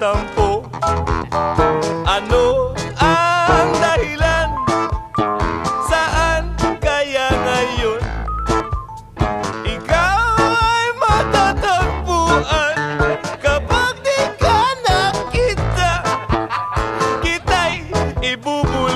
tampo Ano ang dahilan? Saan kaya ngayon? Ikaw ay matatagpuan Kapag di ka nakita Kita'y ibubulan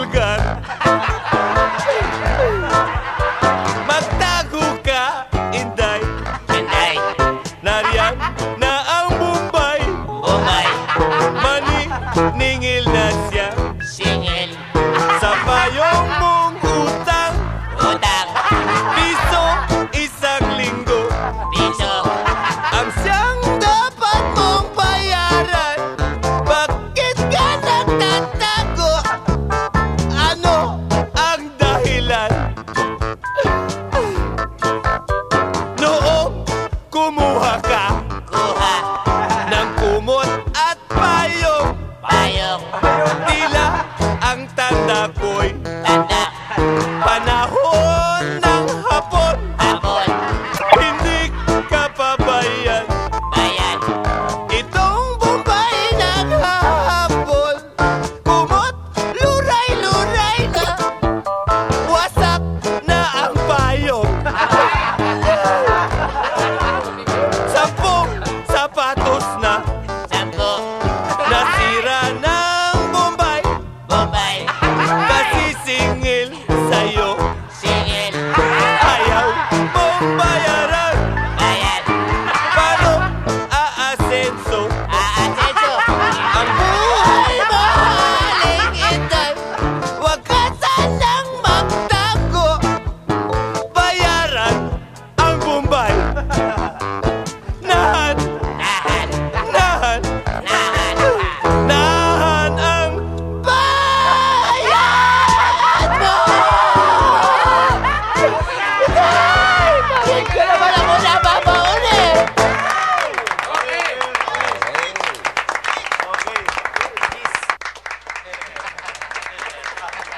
kumot at payong. Payong. Tila ang tanda ko'y